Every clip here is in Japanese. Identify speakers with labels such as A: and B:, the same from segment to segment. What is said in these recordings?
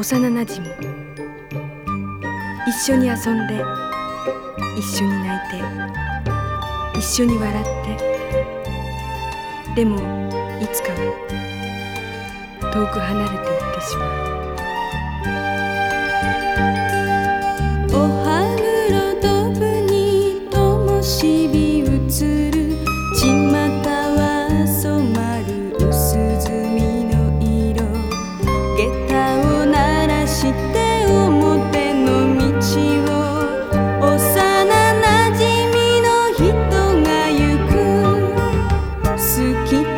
A: 幼なじみ。一緒に遊んで一緒に泣いて一緒に笑って。でもいつかは遠く離れていってしまう。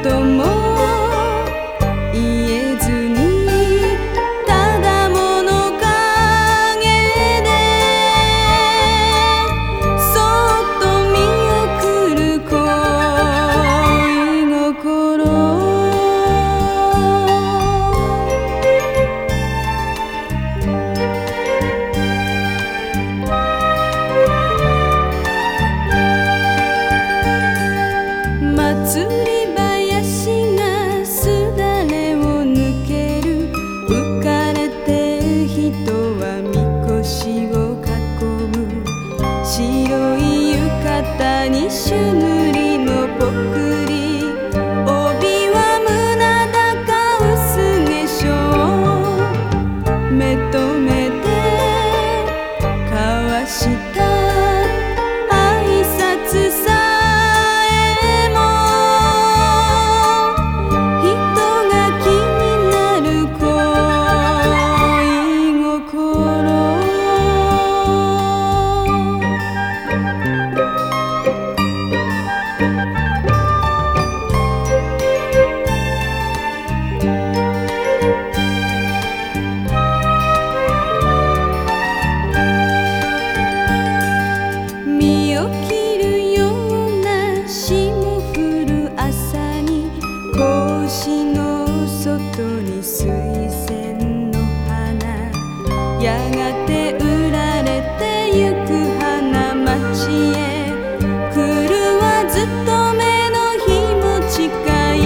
B: tomar. 衣に朱塗りのぽくり帯は胸高薄化粧。目とやがて売られてゆく花街へ。来るはずっと目の日も近い。